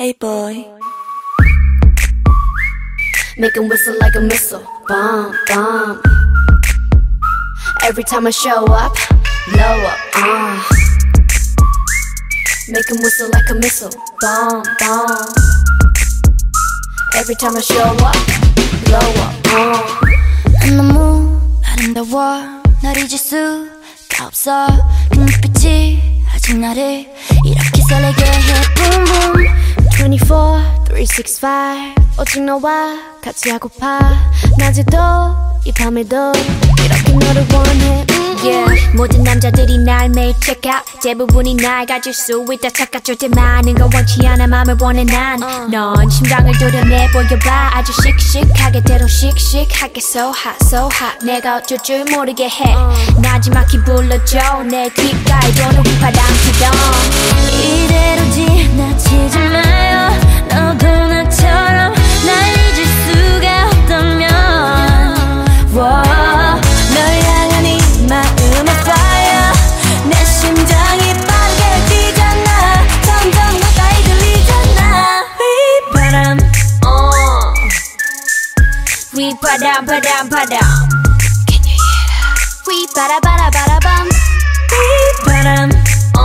Hey boy. Make him whistle like a missile. Bomb, bomb. Every time I show up, blow up. Uh. Make him whistle like a missile. Bomb, bomb. Every time I show up, blow up. Uh. 너무 아름다워 널 잊을 수가 없어 그 눈빛이 아직 나를 이렇게 설레게 해 Boom boom 24, 365 오직 너와 같이 하고파. 낮에도 이 밤에도 이렇게 너를 원해. 음. Yeah. 모든 남자들이 날 매일 check out. 대부분이 날 가질 수 있다 착각 절대 많은 걸 원치 않아. 맘을 원해 난넌 심장을 도려내 보여봐. 아주 씩씩하게 대로 씩씩하게 so hot so hot. 내가 어쩔 줄 모르게 해. 나지막히 불러줘. 내 귓가에 도는 바람 기동. 이대로 지나치 휘바람 바람 바람 Can you hear that? 휘바라바라바라밤 휘바람 어.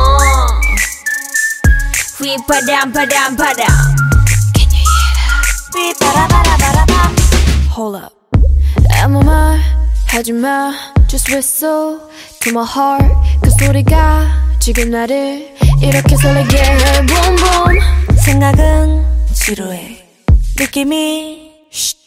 휘바람 바람 바람 Can you hear that? 휘바라바라바라밤 Hold up. 아무 말 하지 마 Just whistle to my heart 그 소리가 지금 나를 이렇게 설레게 해 Boom boom 생각은 지루해. 느낌이 Every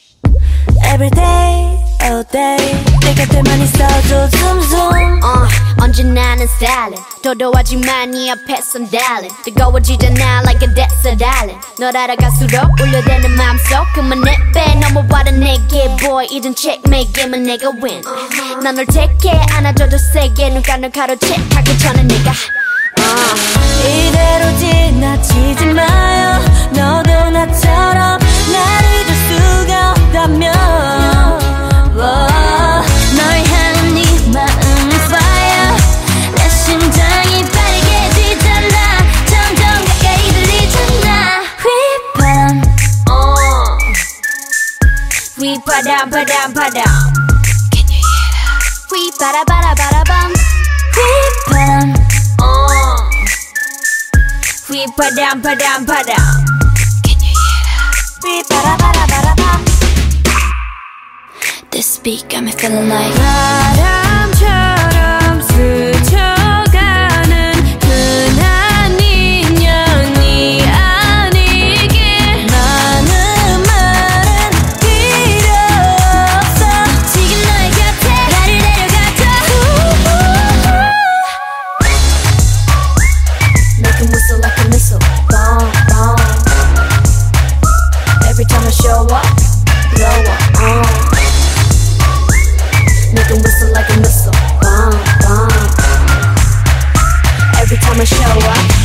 day, all day. 내 곁에만 있어줘, zoom zoom. 어, 언제 나는 stylin 도도하지만 네 앞에선 darling 뜨거워지잖아 like a desert island. 널 알아갈수록 울려대는 마음속 그만 내빼. 넘어와라 내게 boy. 이젠 checkmate 게임은 내가 win. 난널 택해 안아줘도 세게. 눈가를 가로채. 하기 전에 내가. 어. 이대로 지나치지 마 휘바람 바람 바람 Can you hear that? 휘바라바라바라밤 휘바람 어. 휘바람 바람 바람 Can you hear that? 삐바라바라바라밤. This beat got me feeling like every time I show up.